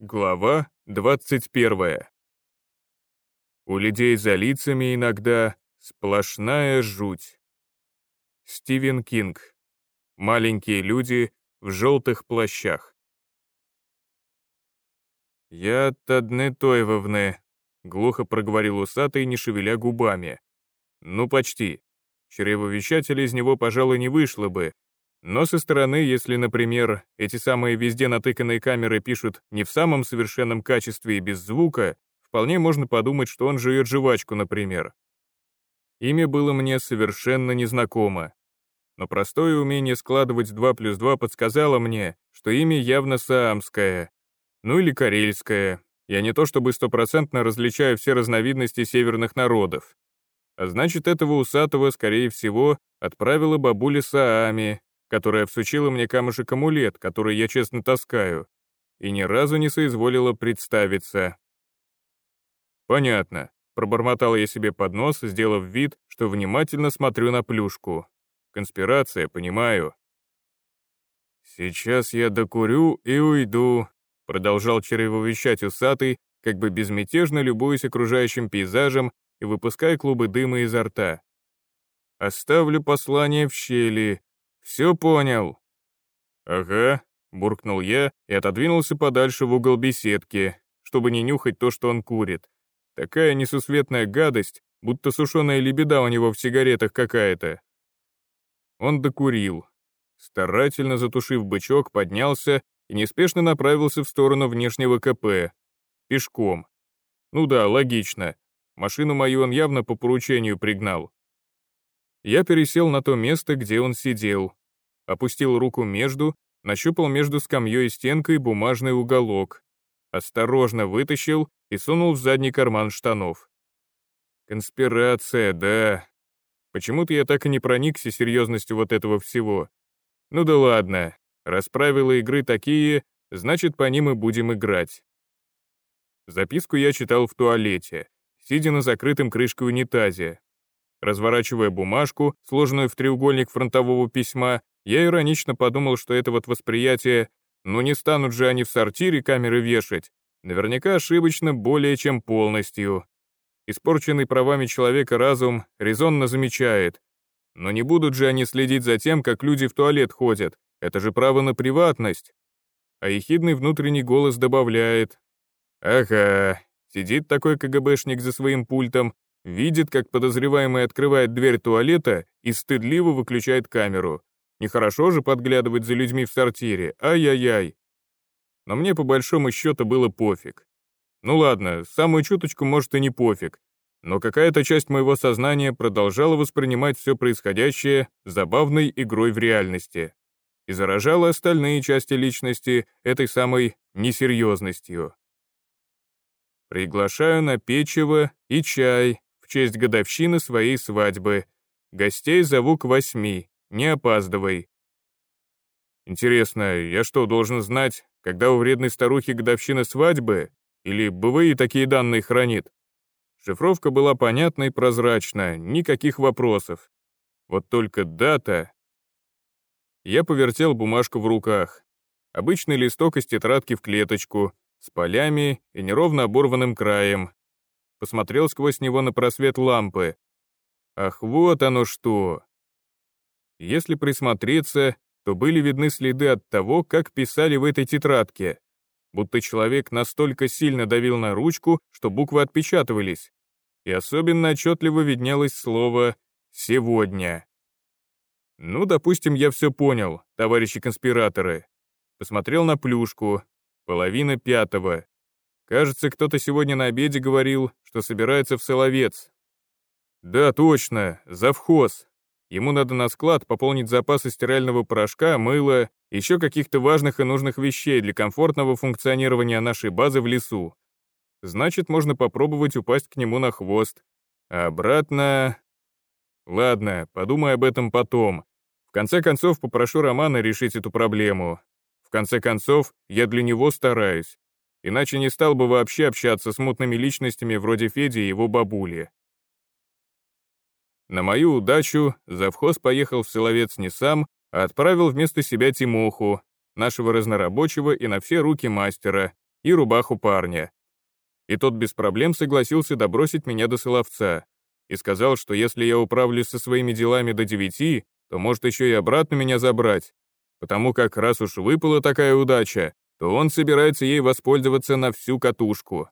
Глава 21. У людей за лицами иногда сплошная жуть. Стивен Кинг. Маленькие люди в желтых плащах. «Я от одны Тойвовны», — глухо проговорил усатый, не шевеля губами. «Ну, почти. Чревовещатель из него, пожалуй, не вышло бы, но со стороны, если, например, эти самые везде натыканные камеры пишут не в самом совершенном качестве и без звука, вполне можно подумать, что он жует жвачку, например. Имя было мне совершенно незнакомо. Но простое умение складывать 2 плюс 2 подсказало мне, что имя явно саамское, ну или карельское. Я не то чтобы стопроцентно различаю все разновидности северных народов. А значит, этого усатого, скорее всего, отправила бабуля Саами, которая всучила мне камушек-амулет, который я честно таскаю, и ни разу не соизволила представиться. «Понятно», — пробормотал я себе под нос, сделав вид, что внимательно смотрю на плюшку. «Конспирация, понимаю». «Сейчас я докурю и уйду», — продолжал чревовещать усатый, как бы безмятежно любуясь окружающим пейзажем и выпуская клубы дыма изо рта. «Оставлю послание в щели, все понял». «Ага», — буркнул я и отодвинулся подальше в угол беседки, чтобы не нюхать то, что он курит. Такая несусветная гадость, будто сушеная лебеда у него в сигаретах какая-то. Он докурил. Старательно затушив бычок, поднялся и неспешно направился в сторону внешнего КП. Пешком. Ну да, логично. Машину мою он явно по поручению пригнал. Я пересел на то место, где он сидел, опустил руку между, нащупал между скамьей и стенкой бумажный уголок, осторожно вытащил и сунул в задний карман штанов. Конспирация, да. Почему-то я так и не проникся серьезностью вот этого всего. Ну да ладно, раз правила игры такие, значит, по ним и будем играть. Записку я читал в туалете, сидя на закрытом крышкой унитазе. Разворачивая бумажку, сложенную в треугольник фронтового письма, я иронично подумал, что это вот восприятие, ну не станут же они в сортире камеры вешать, наверняка ошибочно более чем полностью. Испорченный правами человека разум резонно замечает, но не будут же они следить за тем, как люди в туалет ходят, это же право на приватность. А ехидный внутренний голос добавляет, «Ага, сидит такой КГБшник за своим пультом, видит, как подозреваемый открывает дверь туалета и стыдливо выключает камеру. Нехорошо же подглядывать за людьми в сортире, ай-яй-яй. Но мне по большому счету было пофиг. Ну ладно, самую чуточку может и не пофиг, но какая-то часть моего сознания продолжала воспринимать все происходящее забавной игрой в реальности и заражала остальные части личности этой самой несерьезностью. Приглашаю на печево и чай в честь годовщины своей свадьбы. Гостей зову к восьми. Не опаздывай. Интересно, я что, должен знать, когда у вредной старухи годовщина свадьбы? Или БВИ такие данные хранит? Шифровка была понятна и прозрачна, никаких вопросов. Вот только дата... Я повертел бумажку в руках. Обычный листок из тетрадки в клеточку, с полями и неровно оборванным краем. Посмотрел сквозь него на просвет лампы. Ах, вот оно что! Если присмотреться, то были видны следы от того, как писали в этой тетрадке, будто человек настолько сильно давил на ручку, что буквы отпечатывались, и особенно отчетливо виднелось слово «сегодня». Ну, допустим, я все понял, товарищи конспираторы. Посмотрел на плюшку, половина пятого. Кажется, кто-то сегодня на обеде говорил, что собирается в Соловец. Да, точно, завхоз, Ему надо на склад пополнить запасы стирального порошка, мыла, еще каких-то важных и нужных вещей для комфортного функционирования нашей базы в лесу. Значит, можно попробовать упасть к нему на хвост. А обратно... Ладно, подумай об этом потом. В конце концов, попрошу Романа решить эту проблему. В конце концов, я для него стараюсь. Иначе не стал бы вообще общаться с мутными личностями вроде Феди и его бабули. На мою удачу завхоз поехал в Соловец не сам, а отправил вместо себя Тимоху, нашего разнорабочего и на все руки мастера, и рубаху парня. И тот без проблем согласился добросить меня до Соловца и сказал, что если я управлюсь со своими делами до девяти, то может еще и обратно меня забрать, потому как раз уж выпала такая удача, то он собирается ей воспользоваться на всю катушку.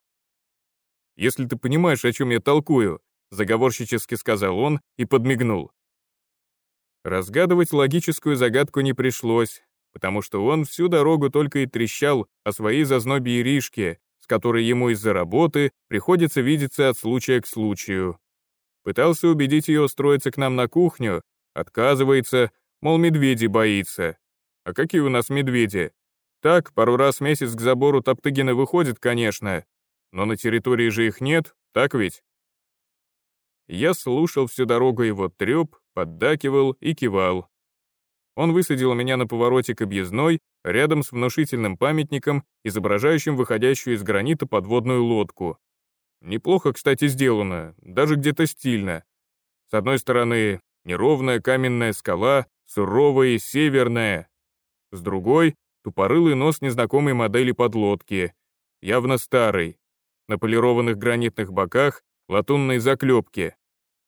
«Если ты понимаешь, о чем я толкую», — заговорщически сказал он и подмигнул. Разгадывать логическую загадку не пришлось, потому что он всю дорогу только и трещал о своей зазнобе Иришке, с которой ему из-за работы приходится видеться от случая к случаю. Пытался убедить ее устроиться к нам на кухню, отказывается, мол, медведи боится. А какие у нас медведи? Так, пару раз в месяц к забору Топтыгина выходит, конечно, но на территории же их нет, так ведь? Я слушал всю дорогу его трёп, поддакивал и кивал. Он высадил меня на повороте к объездной, рядом с внушительным памятником, изображающим выходящую из гранита подводную лодку. Неплохо, кстати, сделано, даже где-то стильно. С одной стороны, неровная каменная скала, суровая и северная. С другой — тупорылый нос незнакомой модели подлодки, явно старый. На полированных гранитных боках латунные заклепки.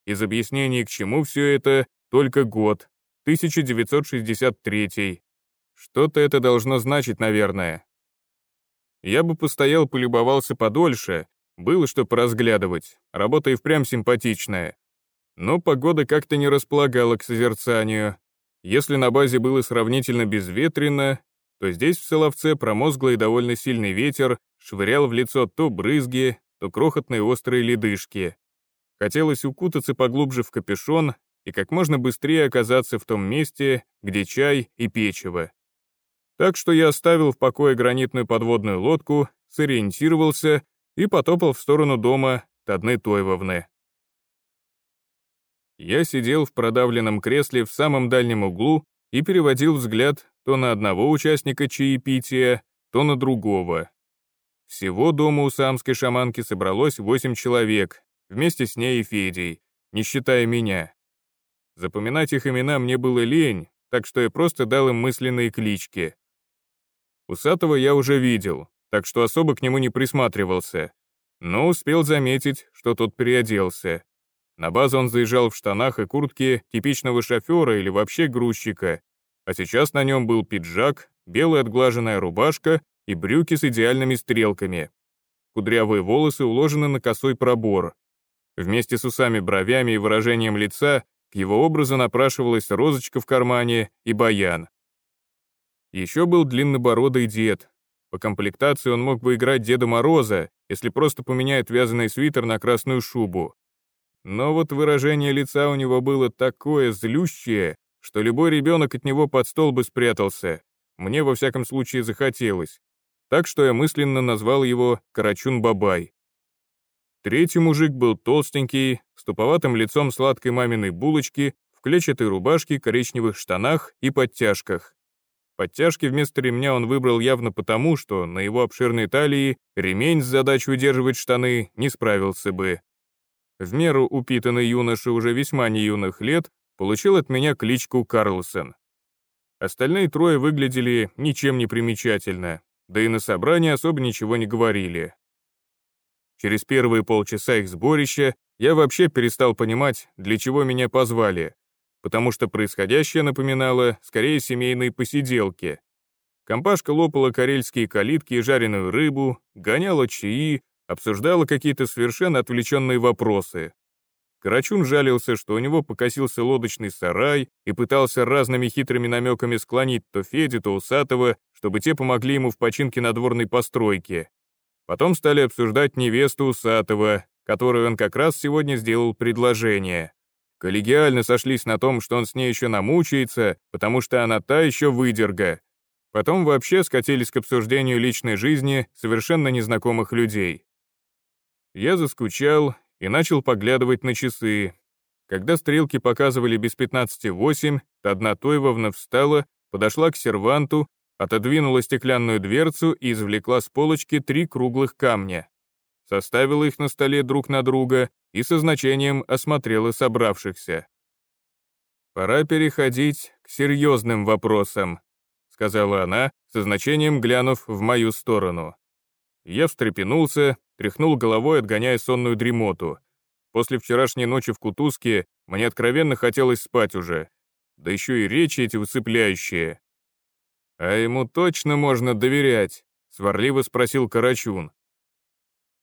Из объяснений, к чему все это, только год, 1963. Что-то это должно значить, наверное. Я бы постоял, полюбовался подольше, было что поразглядывать, работа и впрямь симпатичная. Но погода как-то не располагала к созерцанию. Если на базе было сравнительно безветренно, то здесь в Соловце промозглый и довольно сильный ветер швырял в лицо то брызги, то крохотные острые ледышки. Хотелось укутаться поглубже в капюшон и как можно быстрее оказаться в том месте, где чай и печево. Так что я оставил в покое гранитную подводную лодку, сориентировался и потопал в сторону дома Тадны Тойвовны. Я сидел в продавленном кресле в самом дальнем углу и переводил взгляд то на одного участника чаепития, то на другого. Всего дома у самской шаманки собралось восемь человек, вместе с ней и Федей, не считая меня. Запоминать их имена мне было лень, так что я просто дал им мысленные клички. Усатого я уже видел, так что особо к нему не присматривался, но успел заметить, что тот переоделся. На базу он заезжал в штанах и куртке типичного шофера или вообще грузчика, а сейчас на нем был пиджак, белая отглаженная рубашка и брюки с идеальными стрелками. Кудрявые волосы уложены на косой пробор. Вместе с усами, бровями и выражением лица к его образу напрашивалась розочка в кармане и баян. Еще был длиннобородый дед, по комплектации он мог бы играть Деда Мороза, если просто поменяет вязаный свитер на красную шубу. Но вот выражение лица у него было такое злющее, что любой ребенок от него под стол бы спрятался. Мне, во всяком случае, захотелось. Так что я мысленно назвал его Карачун-бабай. Третий мужик был толстенький, с туповатым лицом сладкой маминой булочки, в клетчатой рубашке, коричневых штанах и подтяжках. Подтяжки вместо ремня он выбрал явно потому, что на его обширной талии ремень с задачей удерживать штаны не справился бы. В меру упитанный юноша уже весьма не юных лет получил от меня кличку Карлсон. Остальные трое выглядели ничем не примечательно, да и на собрании особо ничего не говорили. Через первые полчаса их сборища я вообще перестал понимать, для чего меня позвали потому что происходящее напоминало скорее семейные посиделки. Компашка лопала карельские калитки и жареную рыбу, гоняла чаи, обсуждала какие-то совершенно отвлеченные вопросы. Карачун жалился, что у него покосился лодочный сарай и пытался разными хитрыми намеками склонить то Феди, то Усатого, чтобы те помогли ему в починке надворной постройки. Потом стали обсуждать невесту Усатого, которой он как раз сегодня сделал предложение. Коллегиально сошлись на том, что он с ней еще намучается, потому что она та еще выдерга. Потом вообще скатились к обсуждению личной жизни совершенно незнакомых людей. Я заскучал и начал поглядывать на часы. Когда стрелки показывали без 15.8, одна Тойвовна встала, подошла к серванту, отодвинула стеклянную дверцу и извлекла с полочки три круглых камня. Составила их на столе друг на друга и со значением осмотрела собравшихся. «Пора переходить к серьезным вопросам», — сказала она, со значением глянув в мою сторону. Я встрепенулся, тряхнул головой, отгоняя сонную дремоту. После вчерашней ночи в Кутузке мне откровенно хотелось спать уже. Да еще и речи эти высыпляющие. «А ему точно можно доверять?» — сварливо спросил Карачун.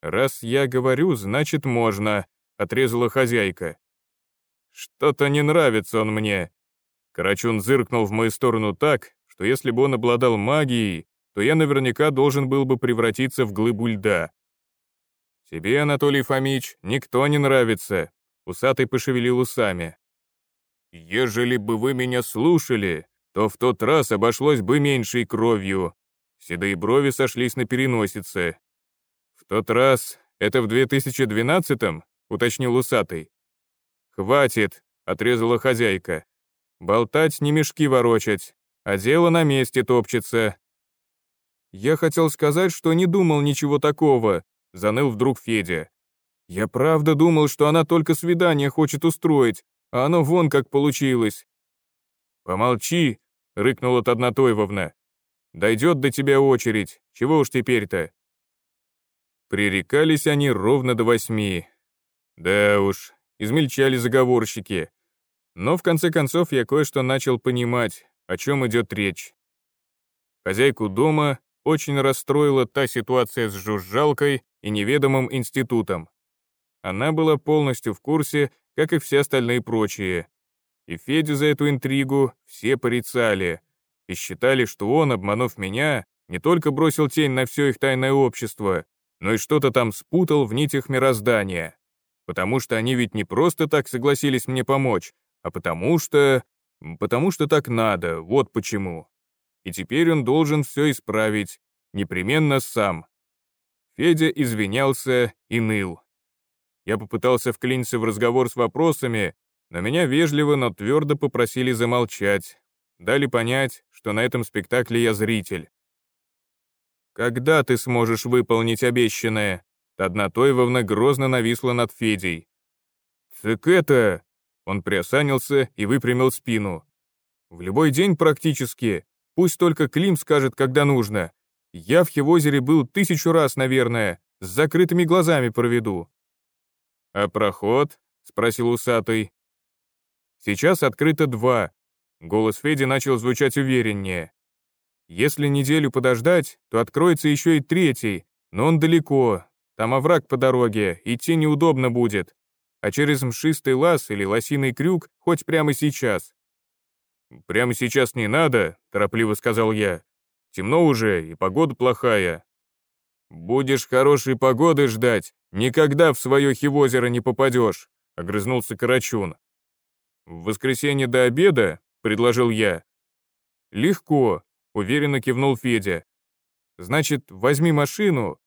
«Раз я говорю, значит, можно», — отрезала хозяйка. «Что-то не нравится он мне». Карачун зыркнул в мою сторону так, что если бы он обладал магией, то я наверняка должен был бы превратиться в глыбу льда. «Тебе, Анатолий Фомич, никто не нравится», — усатый пошевелил усами. «Ежели бы вы меня слушали, то в тот раз обошлось бы меньшей кровью». Седые брови сошлись на переносице. «В тот раз, это в 2012-м?» — уточнил усатый. «Хватит», — отрезала хозяйка. «Болтать не мешки ворочать, а дело на месте топчется». «Я хотел сказать, что не думал ничего такого», — заныл вдруг Федя. «Я правда думал, что она только свидание хочет устроить, а оно вон как получилось». «Помолчи», — рыкнула Таднатоевовна. «Дойдет до тебя очередь, чего уж теперь-то?» Пререкались они ровно до восьми. Да уж, измельчали заговорщики. Но в конце концов я кое-что начал понимать, о чем идет речь. Хозяйку дома очень расстроила та ситуация с жужжалкой и неведомым институтом. Она была полностью в курсе, как и все остальные прочие. И Федю за эту интригу все порицали и считали, что он, обманув меня, не только бросил тень на все их тайное общество, но и что-то там спутал в нитях мироздания. Потому что они ведь не просто так согласились мне помочь, а потому что... потому что так надо, вот почему. И теперь он должен все исправить, непременно сам. Федя извинялся и ныл. Я попытался вклиниться в разговор с вопросами, но меня вежливо, но твердо попросили замолчать. Дали понять, что на этом спектакле я зритель. «Когда ты сможешь выполнить обещанное?» Таднатоевовна грозно нависла над Федей. «Так это...» Он приосанился и выпрямил спину. «В любой день практически. Пусть только Клим скажет, когда нужно. Я в Хивозере был тысячу раз, наверное. С закрытыми глазами проведу». «А проход?» — спросил усатый. «Сейчас открыто два». Голос Феди начал звучать увереннее. Если неделю подождать, то откроется еще и третий, но он далеко, там овраг по дороге, идти неудобно будет. А через мшистый лаз или лосиный крюк хоть прямо сейчас. «Прямо сейчас не надо», — торопливо сказал я. «Темно уже, и погода плохая». «Будешь хорошей погоды ждать, никогда в свое хивозеро не попадешь», — огрызнулся Карачун. «В воскресенье до обеда?» — предложил я. «Легко», уверенно кивнул Федя. Значит, возьми машину.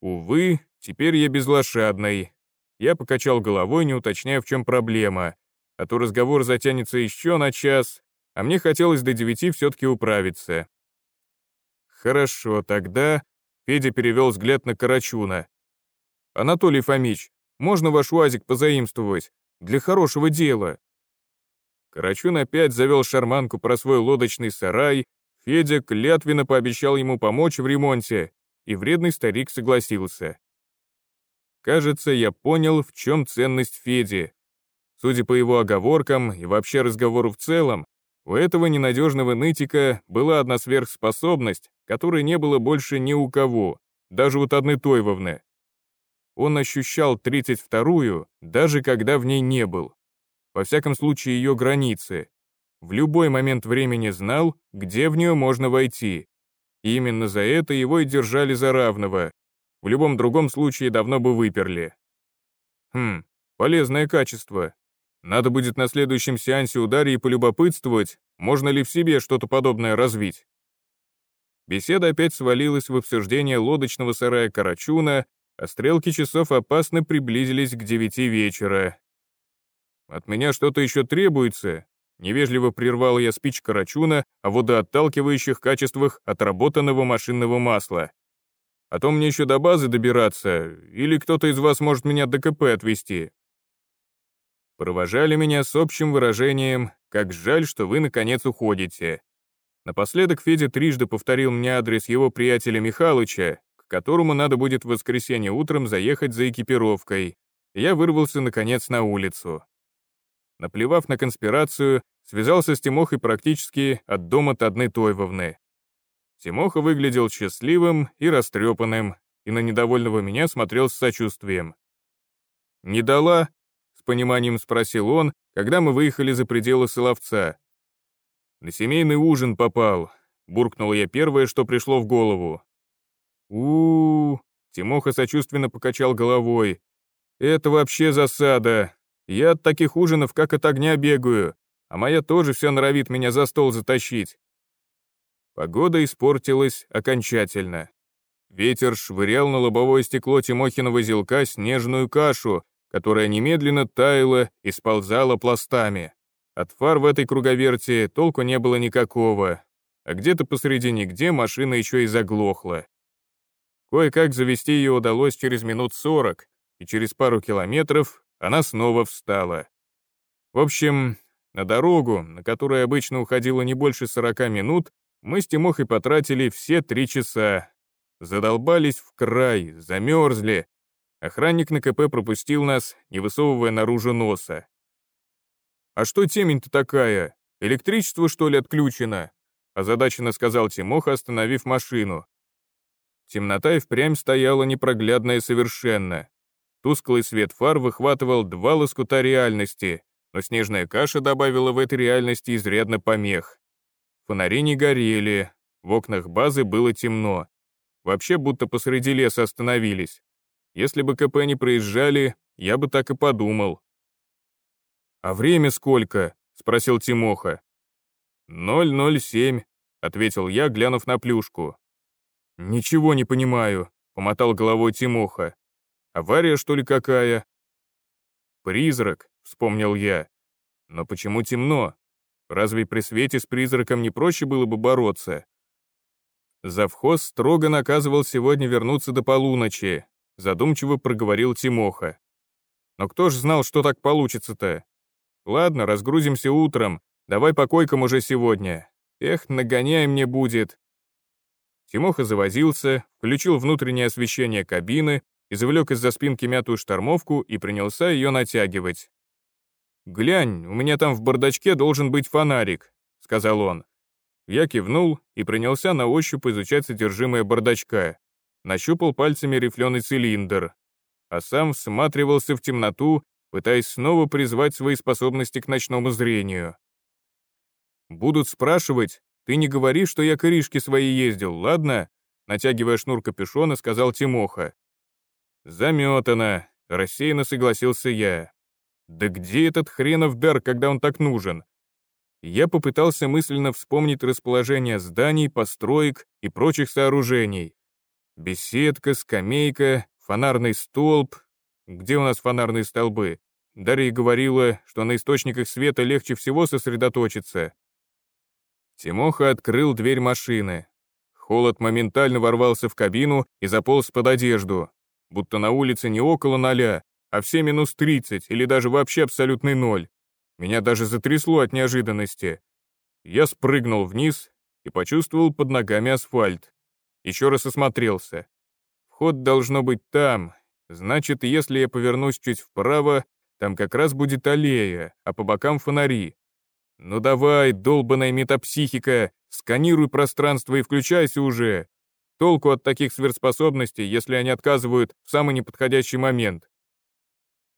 Увы, теперь я безлошадный. Я покачал головой, не уточняя, в чем проблема. А то разговор затянется еще на час, а мне хотелось до девяти все-таки управиться. Хорошо, тогда... Федя перевел взгляд на Карачуна. «Анатолий Фомич, можно ваш УАЗик позаимствовать? Для хорошего дела». Карачун опять завел шарманку про свой лодочный сарай, Федя клятвенно пообещал ему помочь в ремонте, и вредный старик согласился. Кажется, я понял, в чем ценность Феди. Судя по его оговоркам и вообще разговору в целом, у этого ненадежного нытика была одна сверхспособность, которой не было больше ни у кого, даже у Тадны Тойвовны. Он ощущал 32-ю, даже когда в ней не был. Во всяком случае, ее границы в любой момент времени знал, где в нее можно войти. И именно за это его и держали за равного. В любом другом случае давно бы выперли. Хм, полезное качество. Надо будет на следующем сеансе у Дарьи полюбопытствовать, можно ли в себе что-то подобное развить. Беседа опять свалилась в обсуждение лодочного сарая Карачуна, а стрелки часов опасно приблизились к девяти вечера. «От меня что-то еще требуется?» Невежливо прервал я спич Карачуна о водоотталкивающих качествах отработанного машинного масла. А то мне еще до базы добираться, или кто-то из вас может меня до КП отвезти. Провожали меня с общим выражением «Как жаль, что вы наконец уходите». Напоследок Федя трижды повторил мне адрес его приятеля Михалыча, к которому надо будет в воскресенье утром заехать за экипировкой. Я вырвался, наконец, на улицу. Наплевав на конспирацию, связался с Тимохой практически от дома Тадны Тойвовны. Тимоха выглядел счастливым и растрепанным, и на недовольного меня смотрел с сочувствием. «Не дала?» — пониманием спросил он, когда мы выехали за пределы Соловца. «На семейный ужин попал», — буркнул я первое, что пришло в голову. у, -у, Тимоха сочувственно покачал головой. «Это вообще засада. Я от таких ужинов как от огня бегаю, а моя тоже все норовит меня за стол затащить». Погода испортилась окончательно. Ветер швырял на лобовое стекло Тимохиного зелка снежную кашу, которая немедленно таяла и сползала пластами. От фар в этой круговерти толку не было никакого, а где-то посреди нигде машина еще и заглохла. Кое-как завести ее удалось через минут сорок, и через пару километров она снова встала. В общем, на дорогу, на которой обычно уходило не больше 40 минут, мы с Тимохой потратили все три часа. Задолбались в край, замерзли. Охранник на КП пропустил нас, не высовывая наружу носа. «А что темень-то такая? Электричество, что ли, отключено?» озадаченно сказал Тимоха, остановив машину. Темнота и впрямь стояла непроглядная совершенно. Тусклый свет фар выхватывал два лоскута реальности, но снежная каша добавила в этой реальности изрядно помех. Фонари не горели, в окнах базы было темно. Вообще будто посреди леса остановились. Если бы КП не проезжали, я бы так и подумал. «А время сколько?» — спросил Тимоха. «Ноль ноль семь», — ответил я, глянув на плюшку. «Ничего не понимаю», — помотал головой Тимоха. Авария, что ли, какая?» «Призрак», — вспомнил я. «Но почему темно? Разве при свете с призраком не проще было бы бороться?» Завхоз строго наказывал сегодня вернуться до полуночи, задумчиво проговорил Тимоха. «Но кто ж знал, что так получится-то? Ладно, разгрузимся утром, давай по койкам уже сегодня. Эх, нагоняй мне будет». Тимоха завозился, включил внутреннее освещение кабины, извлек из-за спинки мятую штормовку и принялся ее натягивать. «Глянь, у меня там в бардачке должен быть фонарик», — сказал он. Я кивнул и принялся на ощупь изучать содержимое бардачка. Нащупал пальцами рифленый цилиндр, а сам всматривался в темноту, пытаясь снова призвать свои способности к ночному зрению. «Будут спрашивать, ты не говори, что я к Иришке своей ездил, ладно?» Натягивая шнур капюшона, сказал Тимоха. «Заметано», — рассеянно согласился я. «Да где этот хренов дар, когда он так нужен?» Я попытался мысленно вспомнить расположение зданий, построек и прочих сооружений. Беседка, скамейка, фонарный столб. Где у нас фонарные столбы? Дарья говорила, что на источниках света легче всего сосредоточиться. Тимоха открыл дверь машины. Холод моментально ворвался в кабину и заполз под одежду будто на улице не около ноля, а все минус 30 или даже вообще абсолютный ноль. Меня даже затрясло от неожиданности. Я спрыгнул вниз и почувствовал под ногами асфальт. Еще раз осмотрелся. Вход должно быть там, значит, если я повернусь чуть вправо, там как раз будет аллея, а по бокам фонари. Ну давай, долбаная метапсихика, сканируй пространство и включайся уже. Толку от таких сверхспособностей, если они отказывают в самый неподходящий момент.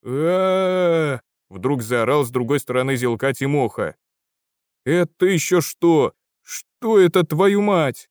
а Вдруг заорал с другой стороны зелка Тимоха. «Это еще что? Что это, твою мать?»